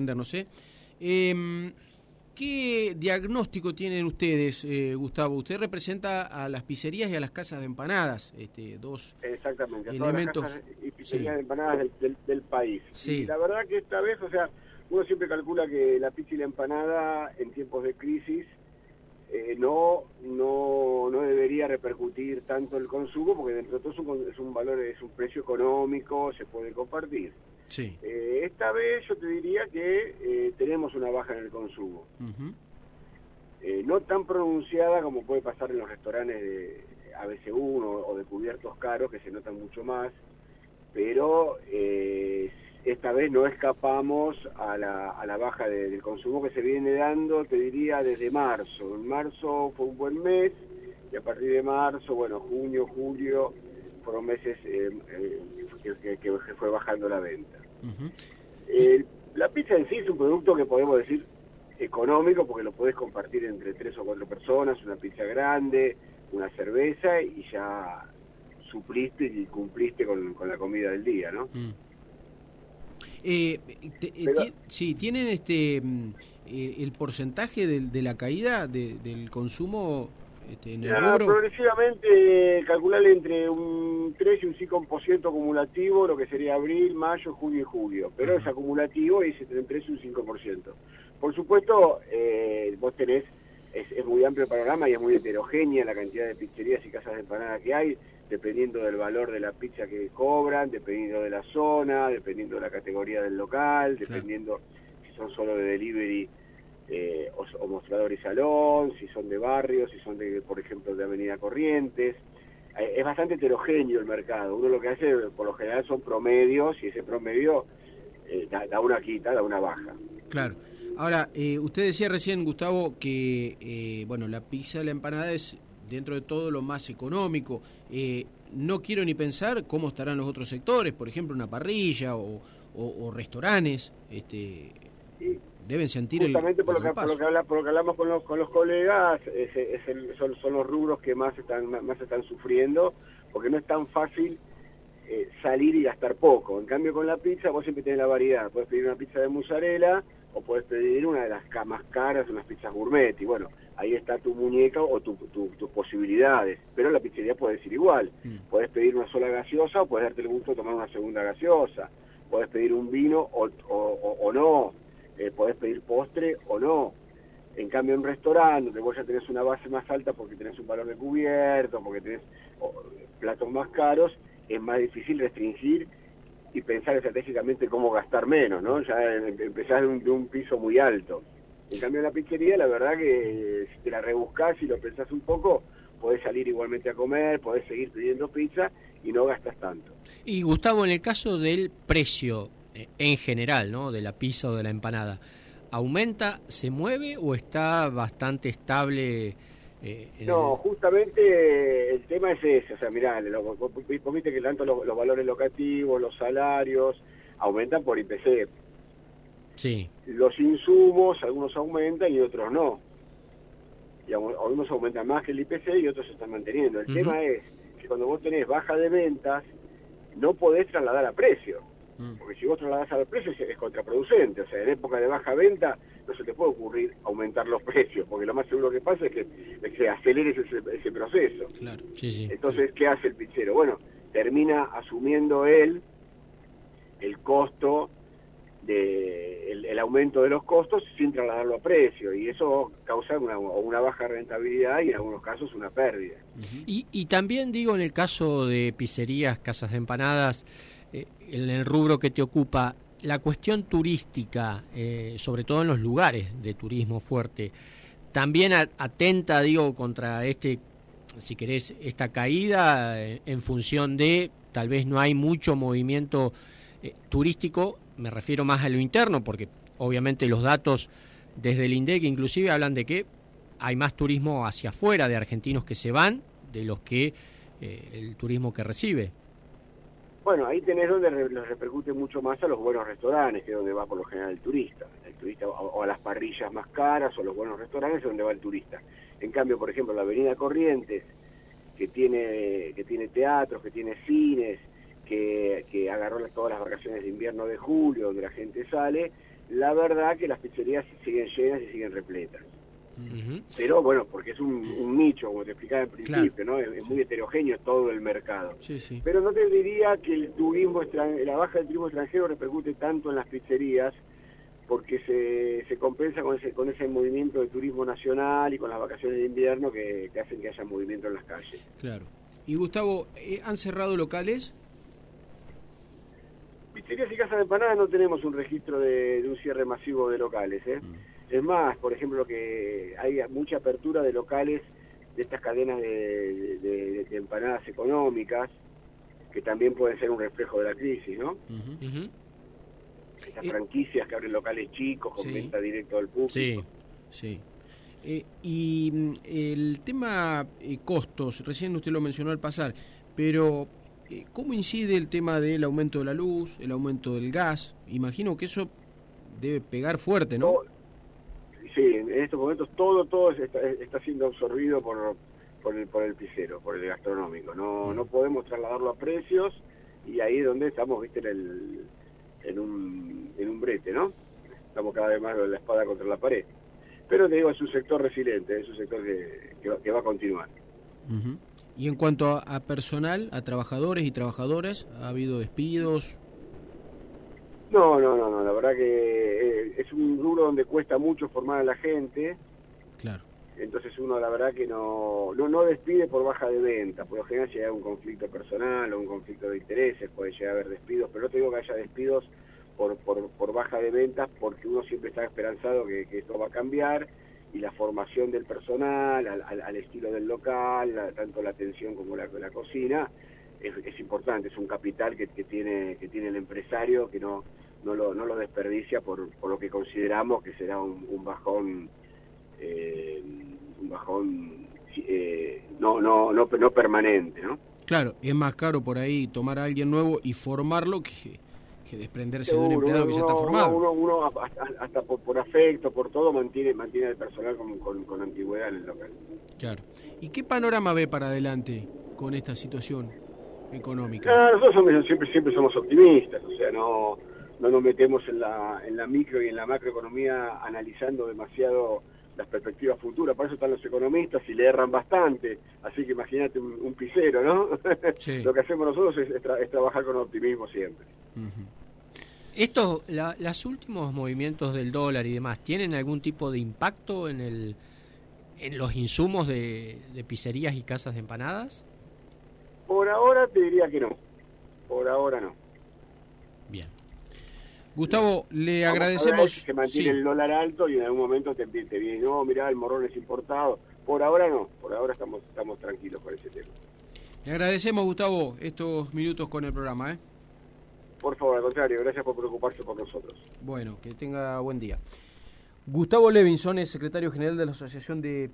no sé. Eh, ¿Qué diagnóstico tienen ustedes, eh, Gustavo? Usted representa a las pizzerías y a las casas de empanadas, este, dos Exactamente, a elementos. todas las casas y pizzerías de empanadas del, del- del país. Sí. Y la verdad que esta vez, o sea, uno siempre calcula que la pizza y la empanada en tiempos de crisis eh, no, no, no debería repercutir tanto el consumo, porque dentro de todo es un, es un valor, es un precio económico, se puede compartir. Sí. Eh, esta vez yo te diría que eh, tenemos una baja en el consumo. Eh, no tan pronunciada como puede pasar en los restaurantes de ABC1 o de cubiertos caros, que se notan mucho más, pero eh, esta vez no escapamos a la, a la baja de- del consumo que se viene dando, te diría, desde marzo. En marzo fue un buen mes, y a partir de marzo, bueno, junio, julio, fueron meses eh, eh, que, que- fue bajando la venta. Eh, la pizza en sí es un producto que podemos decir económico porque lo podés compartir entre tres o cuatro personas, una pizza grande, una cerveza y ya supliste y cumpliste con, con la comida del día, ¿no? Mm. Eh, te- Pero- ti- sí, ¿tienen este mm, eh, el porcentaje de, la caída de- del consumo este, en el rubro? progresivamente calcularle entre un 3 y un 5% acumulativo, lo que sería abril, mayo, junio y julio. Pero es acumulativo y es entre un 3 y un 5%. Por supuesto, eh, vos tenés, es, es muy amplio el panorama y es muy heterogénea la cantidad de pizzerías y casas de empanada que hay, dependiendo del valor de la pizza que cobran, dependiendo de la zona, dependiendo de la categoría del local, Claro. dependiendo si son solo de delivery eh, o, o mostrador y salón, si son de barrio, si son de, por ejemplo, de Avenida Corrientes. Eh, es bastante heterogéneo el mercado. Uno lo que hace, por lo general, son promedios y ese promedio eh, da, da una quita, da una baja. Claro. Ahora, eh, usted decía recién, Gustavo, que eh, bueno, la pizza y la empanada es dentro de todo lo más económico. Eh, no quiero ni pensar cómo estarán los otros sectores, por ejemplo, una parrilla o, o- o restaurantes. Este, Y deben sentir el, justamente por lo, que, por, lo que habla- por lo que hablamos con los, con los colegas, es- es el- son, son los rubros que más están, más están sufriendo, porque no es tan fácil eh, salir y gastar poco. En cambio, con la pizza vos siempre tenés la variedad. Puedes pedir una pizza de mozzarella o puedes pedir una de las más caras, unas pizzas gourmet. Y bueno, ahí está tu muñeca o tu- tu- tus posibilidades. Pero la pizzería puede ser igual. Mm. Podés pedir una sola gaseosa o podés darte el gusto de tomar una segunda gaseosa. Podés pedir un vino o, o- o- o no. Eh, podés pedir postre o no. En cambio, en restaurante, donde vos ya tenés una base más alta porque tenés un valor de cubierto, porque tenés o, platos más caros, es más difícil restringir y pensar estratégicamente cómo gastar menos, ¿no? Ya em- empezás de un, de un piso muy alto. En cambio, en la pizzería, la verdad que eh, si te la rebuscás y lo pensás un poco, podés salir igualmente a comer, podés seguir pidiendo pizza y no gastas tanto. Y Gustavo, en el caso del precio en general, ¿no? De la pizza o de la empanada, ¿aumenta, se mueve o está bastante estable? eh, No, justamente el tema es ese, o sea, mirá, lo- viste que tanto los, los valores locativos, los salarios, aumentan por IPC. Sí, Los insumos, algunos aumentan y otros no. Digamos, algunos aumentan más que el IPC y otros se están manteniendo. El tema es que cuando vos tenés baja de ventas, no podés trasladar a precio. Mm. Porque si vos trasladás al precio es, es contraproducente. O sea, en época de baja venta no se te puede ocurrir aumentar los precios, porque lo más seguro que pasa es que, es que aceleres ese, ese proceso. Claro. sí, sí. Entonces, ¿qué hace el pizzero? Bueno, termina asumiendo él el costo de el, el aumento de los costos sin trasladarlo a precio y eso causa una, una baja rentabilidad y en algunos casos una pérdida. Y, y también digo en el caso de pizzerías, casas de empanadas, eh, en el rubro que te ocupa, la cuestión turística, eh, sobre todo en los lugares de turismo fuerte, también atenta, digo, contra este, si querés, esta caída eh, en función de tal vez no hay mucho movimiento turístico, me refiero más a lo interno, porque obviamente los datos desde el INDEC inclusive hablan de que hay más turismo hacia afuera de argentinos que se van de los que el turismo que recibe. Bueno, ahí tenés donde les repercute mucho más a los buenos restaurantes, que es donde va por lo general el turista. El turista o, a las parrillas más caras o los buenos restaurantes es donde va el turista. En cambio, por ejemplo, la Avenida Corrientes, que tiene, que tiene teatros, que tiene cines, que, que agarró todas las vacaciones de invierno de julio, donde la gente sale, la verdad que las pizzerías siguen llenas y siguen repletas. Pero bueno, porque es un, nicho, como te explicaba en principio, ¿no? Es, muy heterogéneo todo el mercado. Pero no te diría que el turismo la baja del turismo extranjero repercute tanto en las pizzerías, porque se, se compensa con ese, con ese movimiento de turismo nacional y con las vacaciones de invierno que, hacen que haya movimiento en las calles. Claro. Y Gustavo, eh, ¿han cerrado locales? Pizzerías y casas de empanadas no tenemos un registro de, un cierre masivo de locales. ¿eh? Mm. Es más, por ejemplo, que hay mucha apertura de locales de estas cadenas de, empanadas económicas, que también pueden ser un reflejo de la crisis, ¿no? Estas franquicias que abren locales chicos con venta directa al público. Sí, sí. Eh, y mm, el tema eh, costos, recién usted lo mencionó al pasar, pero eh, ¿cómo incide el tema del aumento de la luz, el aumento del gas? Imagino que eso debe pegar fuerte, ¿no? Sí, en estos momentos todo todo está, siendo absorbido por, por, el, por el pisero, por el gastronómico. No, mm. no podemos trasladarlo a precios y ahí es donde estamos, viste, en, el, en, un, en un brete, ¿no? Estamos cada vez más la espada contra la pared. Pero te digo, es un sector resiliente, es un sector que, va, a continuar. Y en cuanto a, personal, a trabajadores y trabajadoras, ¿ha habido despidos? No, no, no, no. la verdad que eh, es un rubro donde cuesta mucho formar a la gente. Claro. Entonces uno la verdad que no, no, no despide por baja de venta. Por lo general llega un conflicto personal o un conflicto de intereses, puede llegar a haber despidos, pero no te digo que haya despidos por, por, por baja de ventas porque uno siempre está esperanzado que, que esto va a cambiar y la formación del personal, al, estilo del local, tanto la atención como la, la cocina, es, importante, es un capital que, tiene, que tiene el empresario que no, no, lo, no lo desperdicia por, por lo que consideramos que será un, bajón, eh, un bajón eh, no, no, no, no permanente, ¿no? Claro, es más caro por ahí tomar a alguien nuevo y formarlo que que desprenderse de un empleado que ya está formado. Uno, hasta, por, afecto, por todo, mantiene mantiene el personal con, con, antigüedad en el local. Claro. ¿Y qué panorama ve para adelante con esta situación económica? Ah, nosotros siempre, siempre somos optimistas, o sea, no, no nos metemos en la, en la micro y en la macroeconomía analizando demasiado las perspectivas futuras, para eso están los economistas y le erran bastante, así que imagínate un, un pisero, ¿no? Lo que hacemos nosotros es, trabajar con optimismo siempre. ¿Estos, los últimos movimientos del dólar y demás, tienen algún tipo de impacto en, el, en los insumos de, de pizzerías y casas de empanadas? Por ahora te diría que no, por ahora no. Bien. Gustavo, le agradecemos. se mantiene el dólar alto y en algún momento te, te viene, no, mirá, el morrón es importado. Por ahora no, por ahora estamos, estamos tranquilos con ese tema. Le agradecemos, Gustavo, estos minutos con el programa. ¿eh? Por favor, al contrario, gracias por preocuparse por nosotros. Bueno, que tenga buen día. Gustavo Levinson es secretario general de la Asociación de